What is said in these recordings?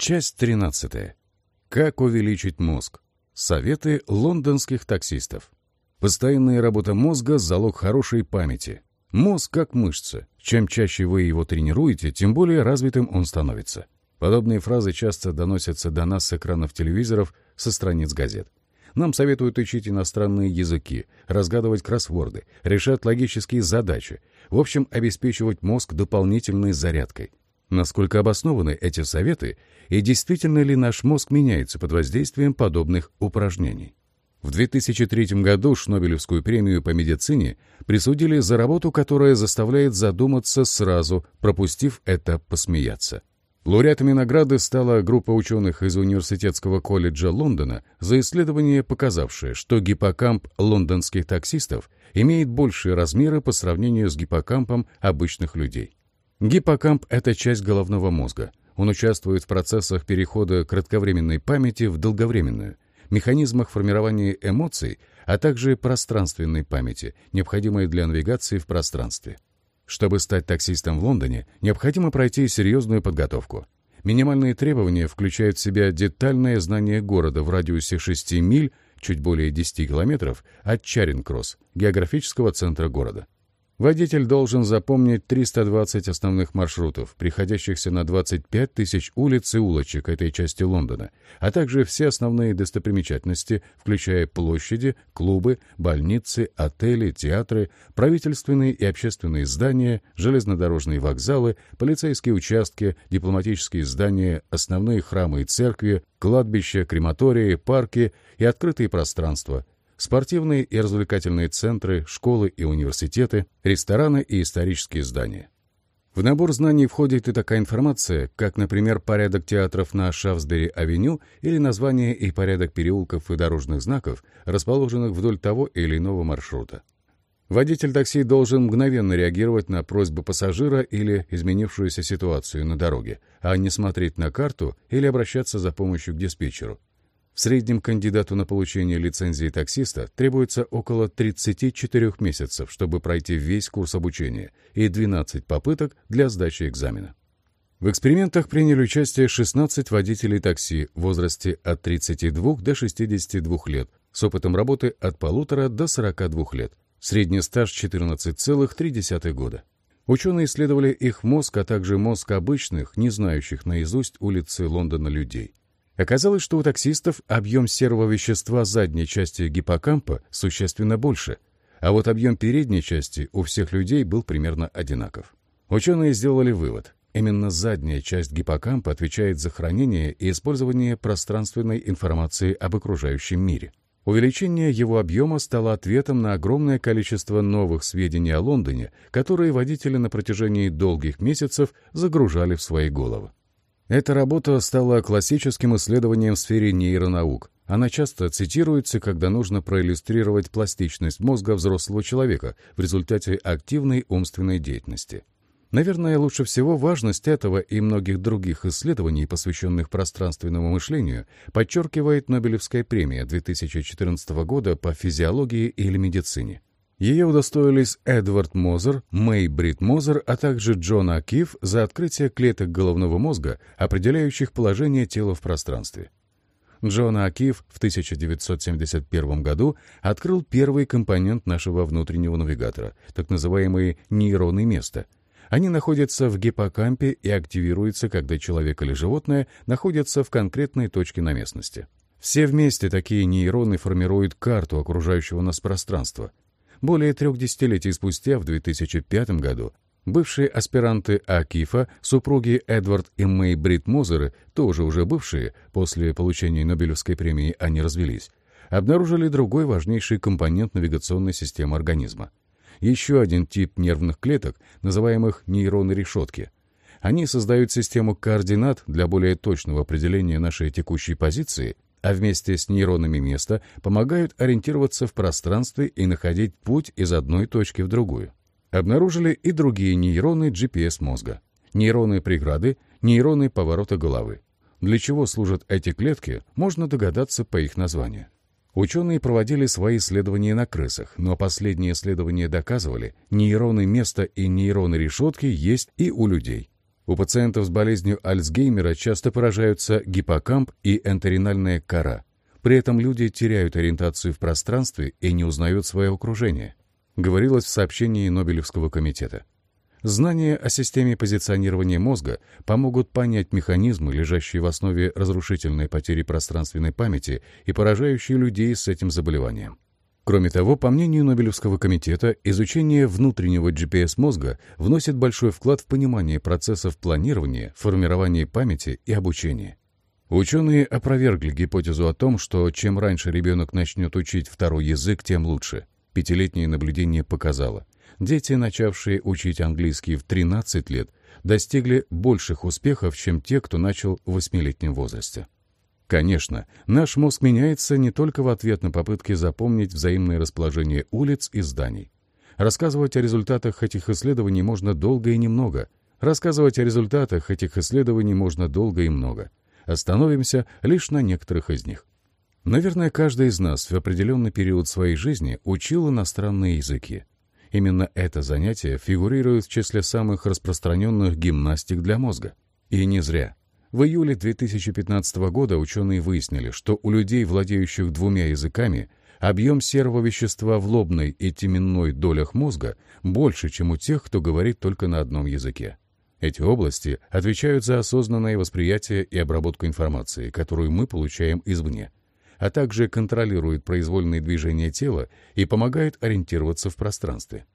Часть 13. Как увеличить мозг? Советы лондонских таксистов. Постоянная работа мозга – залог хорошей памяти. Мозг как мышца. Чем чаще вы его тренируете, тем более развитым он становится. Подобные фразы часто доносятся до нас с экранов телевизоров, со страниц газет. Нам советуют учить иностранные языки, разгадывать кроссворды, решать логические задачи, в общем, обеспечивать мозг дополнительной зарядкой. Насколько обоснованы эти советы и действительно ли наш мозг меняется под воздействием подобных упражнений? В 2003 году Шнобелевскую премию по медицине присудили за работу, которая заставляет задуматься сразу, пропустив это посмеяться. Лауреатами награды стала группа ученых из Университетского колледжа Лондона за исследование, показавшее, что гиппокамп лондонских таксистов имеет большие размеры по сравнению с гиппокампом обычных людей. Гиппокамп — это часть головного мозга. Он участвует в процессах перехода кратковременной памяти в долговременную, механизмах формирования эмоций, а также пространственной памяти, необходимой для навигации в пространстве. Чтобы стать таксистом в Лондоне, необходимо пройти серьезную подготовку. Минимальные требования включают в себя детальное знание города в радиусе 6 миль, чуть более 10 километров, от Чаринг-Кросс, географического центра города. Водитель должен запомнить 320 основных маршрутов, приходящихся на 25 тысяч улиц и улочек этой части Лондона, а также все основные достопримечательности, включая площади, клубы, больницы, отели, театры, правительственные и общественные здания, железнодорожные вокзалы, полицейские участки, дипломатические здания, основные храмы и церкви, кладбища, крематории, парки и открытые пространства, спортивные и развлекательные центры, школы и университеты, рестораны и исторические здания. В набор знаний входит и такая информация, как, например, порядок театров на Шафсбери-авеню или название и порядок переулков и дорожных знаков, расположенных вдоль того или иного маршрута. Водитель такси должен мгновенно реагировать на просьбу пассажира или изменившуюся ситуацию на дороге, а не смотреть на карту или обращаться за помощью к диспетчеру. Среднем кандидату на получение лицензии таксиста требуется около 34 месяцев, чтобы пройти весь курс обучения, и 12 попыток для сдачи экзамена. В экспериментах приняли участие 16 водителей такси в возрасте от 32 до 62 лет с опытом работы от полутора до 42 лет. Средний стаж 14,3 года. Ученые исследовали их мозг, а также мозг обычных, не знающих наизусть улицы Лондона людей. Оказалось, что у таксистов объем серого вещества задней части гиппокампа существенно больше, а вот объем передней части у всех людей был примерно одинаков. Ученые сделали вывод. Именно задняя часть гиппокампа отвечает за хранение и использование пространственной информации об окружающем мире. Увеличение его объема стало ответом на огромное количество новых сведений о Лондоне, которые водители на протяжении долгих месяцев загружали в свои головы. Эта работа стала классическим исследованием в сфере нейронаук. Она часто цитируется, когда нужно проиллюстрировать пластичность мозга взрослого человека в результате активной умственной деятельности. Наверное, лучше всего важность этого и многих других исследований, посвященных пространственному мышлению, подчеркивает Нобелевская премия 2014 года по физиологии или медицине. Ее удостоились Эдвард Мозер, Мэй Брит Мозер, а также Джон Акиф за открытие клеток головного мозга, определяющих положение тела в пространстве. Джон Акиф в 1971 году открыл первый компонент нашего внутреннего навигатора, так называемые нейроны места. Они находятся в гиппокампе и активируются, когда человек или животное находятся в конкретной точке на местности. Все вместе такие нейроны формируют карту окружающего нас пространства — более трех десятилетий спустя, в 2005 году, бывшие аспиранты Акифа, супруги Эдвард и Мэй Брит Мозеры, тоже уже бывшие, после получения Нобелевской премии они развелись, обнаружили другой важнейший компонент навигационной системы организма. Еще один тип нервных клеток, называемых нейроны решетки. Они создают систему координат для более точного определения нашей текущей позиции а вместе с нейронами места помогают ориентироваться в пространстве и находить путь из одной точки в другую. Обнаружили и другие нейроны GPS мозга. Нейроны преграды, нейроны поворота головы. Для чего служат эти клетки, можно догадаться по их названию. Ученые проводили свои исследования на крысах, но последние исследования доказывали, нейроны места и нейроны решетки есть и у людей. У пациентов с болезнью Альцгеймера часто поражаются гиппокамп и энтеринальная кора. При этом люди теряют ориентацию в пространстве и не узнают свое окружение, говорилось в сообщении Нобелевского комитета. Знания о системе позиционирования мозга помогут понять механизмы, лежащие в основе разрушительной потери пространственной памяти и поражающие людей с этим заболеванием. Кроме того, по мнению Нобелевского комитета, изучение внутреннего GPS мозга вносит большой вклад в понимание процессов планирования, формирования памяти и обучения. Ученые опровергли гипотезу о том, что чем раньше ребенок начнет учить второй язык, тем лучше. Пятилетнее наблюдение показало, дети, начавшие учить английский в 13 лет, достигли больших успехов, чем те, кто начал в восьмилетнем возрасте. Конечно, наш мозг меняется не только в ответ на попытки запомнить взаимное расположение улиц и зданий. Рассказывать о результатах этих исследований можно долго и немного. Рассказывать о результатах этих исследований можно долго и много. Остановимся лишь на некоторых из них. Наверное, каждый из нас в определенный период своей жизни учил иностранные языки. Именно это занятие фигурирует в числе самых распространенных гимнастик для мозга. И не зря. В июле 2015 года ученые выяснили, что у людей, владеющих двумя языками, объем серого вещества в лобной и теменной долях мозга больше, чем у тех, кто говорит только на одном языке. Эти области отвечают за осознанное восприятие и обработку информации, которую мы получаем извне, а также контролируют произвольные движения тела и помогают ориентироваться в пространстве.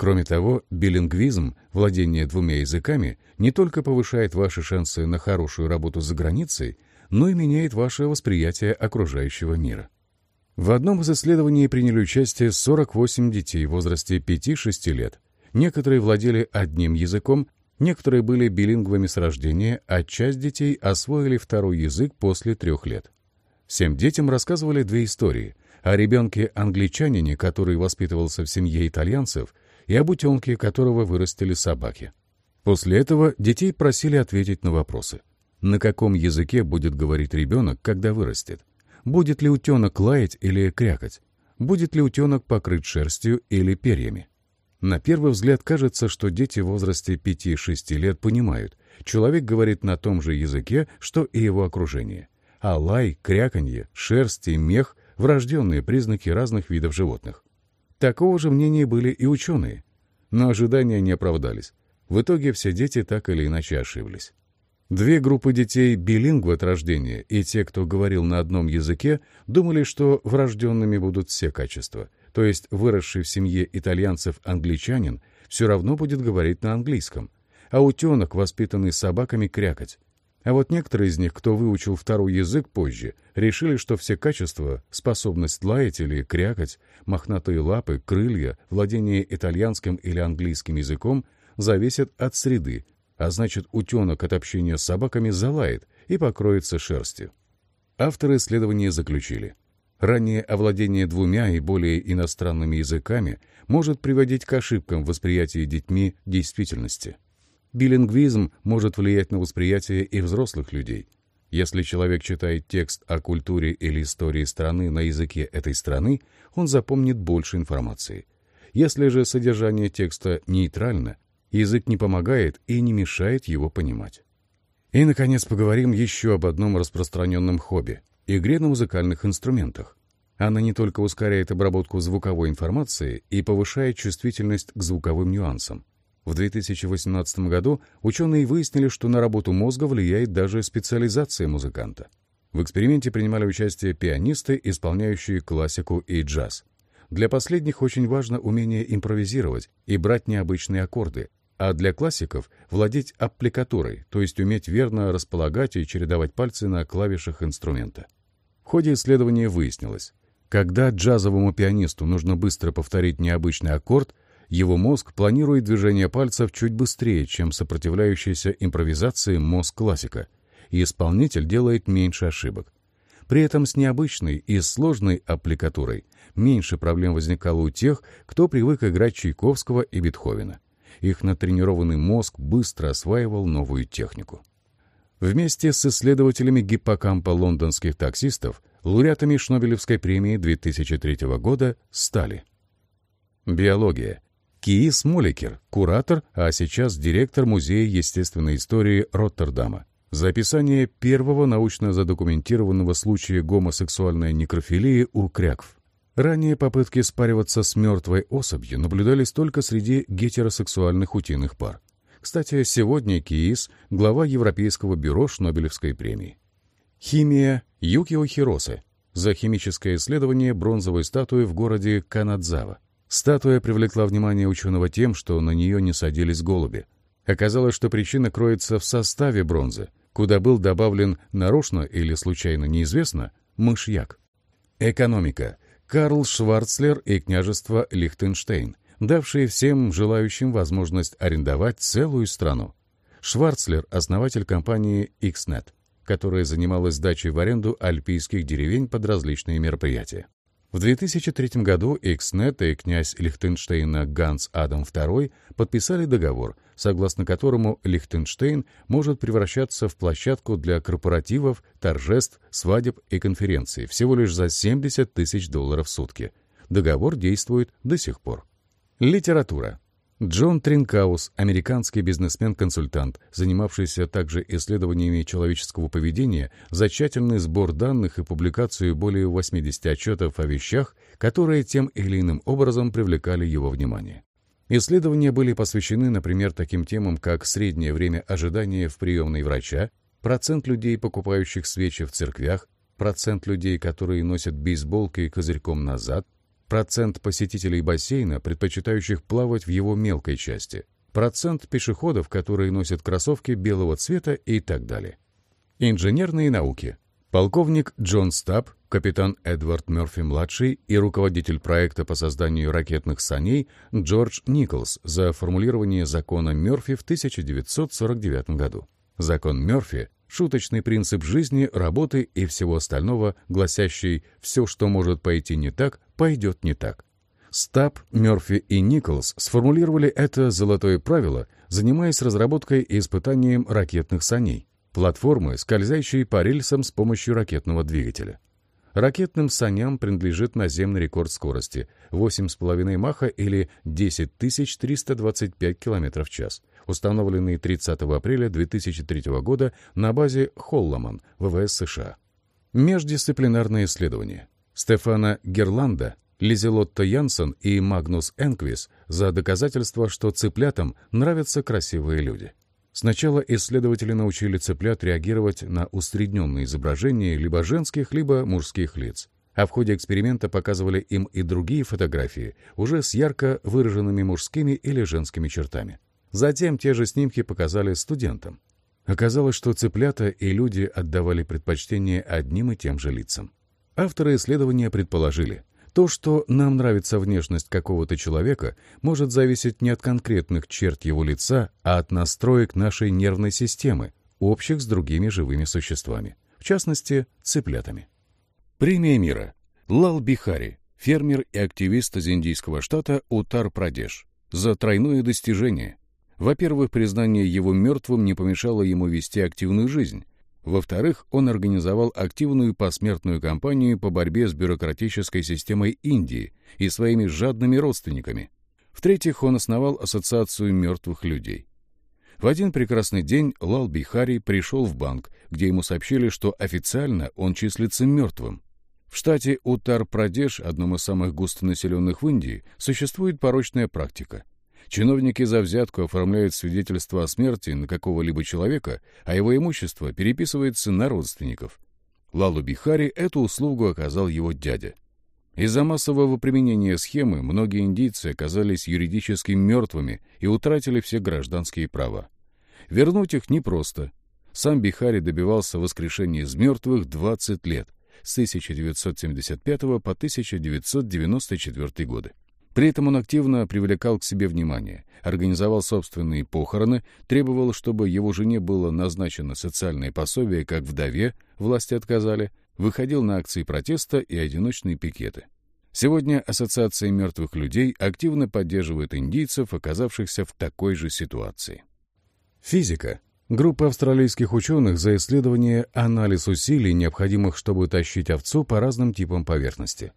Кроме того, билингвизм, владение двумя языками, не только повышает ваши шансы на хорошую работу за границей, но и меняет ваше восприятие окружающего мира. В одном из исследований приняли участие 48 детей в возрасте 5-6 лет. Некоторые владели одним языком, некоторые были билингвами с рождения, а часть детей освоили второй язык после трех лет. Всем детям рассказывали две истории о ребенке-англичанине, который воспитывался в семье итальянцев, и об утенке, которого вырастили собаки. После этого детей просили ответить на вопросы. На каком языке будет говорить ребенок, когда вырастет? Будет ли утенок лаять или крякать? Будет ли утенок покрыт шерстью или перьями? На первый взгляд кажется, что дети в возрасте 5-6 лет понимают, человек говорит на том же языке, что и его окружение а лай, кряканье, шерсть и мех – врожденные признаки разных видов животных. Такого же мнения были и ученые. Но ожидания не оправдались. В итоге все дети так или иначе ошиблись. Две группы детей билингвы от рождения и те, кто говорил на одном языке, думали, что врожденными будут все качества. То есть выросший в семье итальянцев англичанин все равно будет говорить на английском, а утенок, воспитанный собаками, крякать. А вот некоторые из них, кто выучил второй язык позже, решили, что все качества, способность лаять или крякать, мохнатые лапы, крылья, владение итальянским или английским языком зависят от среды, а значит, утенок от общения с собаками залает и покроется шерстью. Авторы исследования заключили, раннее овладение двумя и более иностранными языками может приводить к ошибкам в восприятии детьми действительности. Билингвизм может влиять на восприятие и взрослых людей. Если человек читает текст о культуре или истории страны на языке этой страны, он запомнит больше информации. Если же содержание текста нейтрально, язык не помогает и не мешает его понимать. И, наконец, поговорим еще об одном распространенном хобби — игре на музыкальных инструментах. Она не только ускоряет обработку звуковой информации и повышает чувствительность к звуковым нюансам, в 2018 году ученые выяснили, что на работу мозга влияет даже специализация музыканта. В эксперименте принимали участие пианисты, исполняющие классику и джаз. Для последних очень важно умение импровизировать и брать необычные аккорды, а для классиков — владеть аппликатурой, то есть уметь верно располагать и чередовать пальцы на клавишах инструмента. В ходе исследования выяснилось, когда джазовому пианисту нужно быстро повторить необычный аккорд, его мозг планирует движение пальцев чуть быстрее, чем сопротивляющийся импровизации мозг классика, и исполнитель делает меньше ошибок. При этом с необычной и сложной аппликатурой меньше проблем возникало у тех, кто привык играть Чайковского и Бетховена. Их натренированный мозг быстро осваивал новую технику. Вместе с исследователями гиппокампа лондонских таксистов лауреатами Шнобелевской премии 2003 года стали Биология Киис Моликер, куратор, а сейчас директор Музея естественной истории Роттердама. За описание первого научно задокументированного случая гомосексуальной некрофилии у крякв. Ранее попытки спариваться с мертвой особью наблюдались только среди гетеросексуальных утиных пар. Кстати, сегодня Киис — глава Европейского бюро Шнобелевской премии. Химия Юкио Хиросе за химическое исследование бронзовой статуи в городе Канадзава. Статуя привлекла внимание ученого тем, что на нее не садились голуби. Оказалось, что причина кроется в составе бронзы, куда был добавлен нарочно или случайно неизвестно мышьяк. Экономика. Карл Шварцлер и княжество Лихтенштейн, давшие всем желающим возможность арендовать целую страну. Шварцлер – основатель компании XNet, которая занималась сдачей в аренду альпийских деревень под различные мероприятия. В 2003 году XNet и князь Лихтенштейна Ганс Адам II подписали договор, согласно которому Лихтенштейн может превращаться в площадку для корпоративов, торжеств, свадеб и конференций всего лишь за 70 тысяч долларов в сутки. Договор действует до сих пор. Литература. Джон Тринкаус, американский бизнесмен-консультант, занимавшийся также исследованиями человеческого поведения, за тщательный сбор данных и публикацию более 80 отчетов о вещах, которые тем или иным образом привлекали его внимание. Исследования были посвящены, например, таким темам, как среднее время ожидания в приемной врача, процент людей, покупающих свечи в церквях, процент людей, которые носят бейсболки козырьком назад, процент посетителей бассейна, предпочитающих плавать в его мелкой части, процент пешеходов, которые носят кроссовки белого цвета и так далее. Инженерные науки. Полковник Джон Стаб, капитан Эдвард Мёрфи-младший и руководитель проекта по созданию ракетных саней Джордж Николс за формулирование закона Мёрфи в 1949 году. Закон Мёрфи шуточный принцип жизни, работы и всего остального, гласящий «все, что может пойти не так, пойдет не так». Стаб, Мёрфи и Николс сформулировали это золотое правило, занимаясь разработкой и испытанием ракетных саней, платформы, скользящей по рельсам с помощью ракетного двигателя. Ракетным саням принадлежит наземный рекорд скорости 8,5 маха или 10 325 км в час, установленный 30 апреля 2003 года на базе Холломан, ВВС США. Междисциплинарные исследования. Стефана Герланда, Лизелотта Янсен и Магнус Энквис за доказательство, что цыплятам нравятся красивые люди. Сначала исследователи научили цыплят реагировать на усредненные изображения либо женских, либо мужских лиц. А в ходе эксперимента показывали им и другие фотографии, уже с ярко выраженными мужскими или женскими чертами. Затем те же снимки показали студентам. Оказалось, что цыплята и люди отдавали предпочтение одним и тем же лицам. Авторы исследования предположили, то, что нам нравится внешность какого-то человека, может зависеть не от конкретных черт его лица, а от настроек нашей нервной системы, общих с другими живыми существами, в частности, цыплятами. Премия мира. Лал Бихари, фермер и активист из индийского штата Утар-Прадеш, за тройное достижение. Во-первых, признание его мертвым не помешало ему вести активную жизнь. Во-вторых, он организовал активную посмертную кампанию по борьбе с бюрократической системой Индии и своими жадными родственниками. В-третьих, он основал Ассоциацию мертвых людей. В один прекрасный день Лал Бихари пришел в банк, где ему сообщили, что официально он числится мертвым. В штате Утар-Прадеш, одном из самых густонаселенных в Индии, существует порочная практика. Чиновники за взятку оформляют свидетельство о смерти на какого-либо человека, а его имущество переписывается на родственников. Лалу Бихари эту услугу оказал его дядя. Из-за массового применения схемы многие индийцы оказались юридически мертвыми и утратили все гражданские права. Вернуть их непросто. Сам Бихари добивался воскрешения из мертвых 20 лет, с 1975 по 1994 годы. При этом он активно привлекал к себе внимание, организовал собственные похороны, требовал, чтобы его жене было назначено социальное пособие, как вдове, власти отказали, выходил на акции протеста и одиночные пикеты. Сегодня Ассоциация мертвых людей активно поддерживает индийцев, оказавшихся в такой же ситуации. Физика. Группа австралийских ученых за исследование анализ усилий, необходимых, чтобы тащить овцу по разным типам поверхности.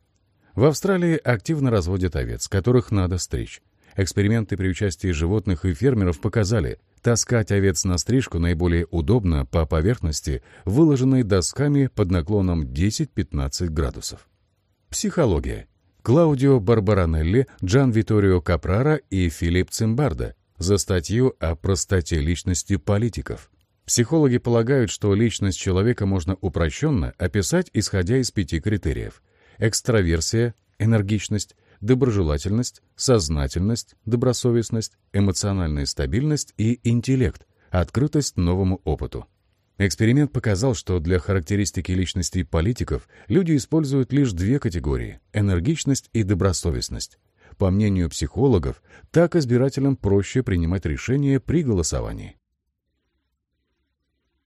В Австралии активно разводят овец, которых надо стричь. Эксперименты при участии животных и фермеров показали, таскать овец на стрижку наиболее удобно по поверхности, выложенной досками под наклоном 10-15 градусов. Психология. Клаудио Барбаранелли, Джан Виторио Капрара и Филипп Цимбарда за статью о простоте личности политиков. Психологи полагают, что личность человека можно упрощенно описать, исходя из пяти критериев. Экстраверсия, энергичность, доброжелательность, сознательность, добросовестность, эмоциональная стабильность и интеллект, открытость новому опыту. Эксперимент показал, что для характеристики личностей политиков люди используют лишь две категории – энергичность и добросовестность. По мнению психологов, так избирателям проще принимать решения при голосовании.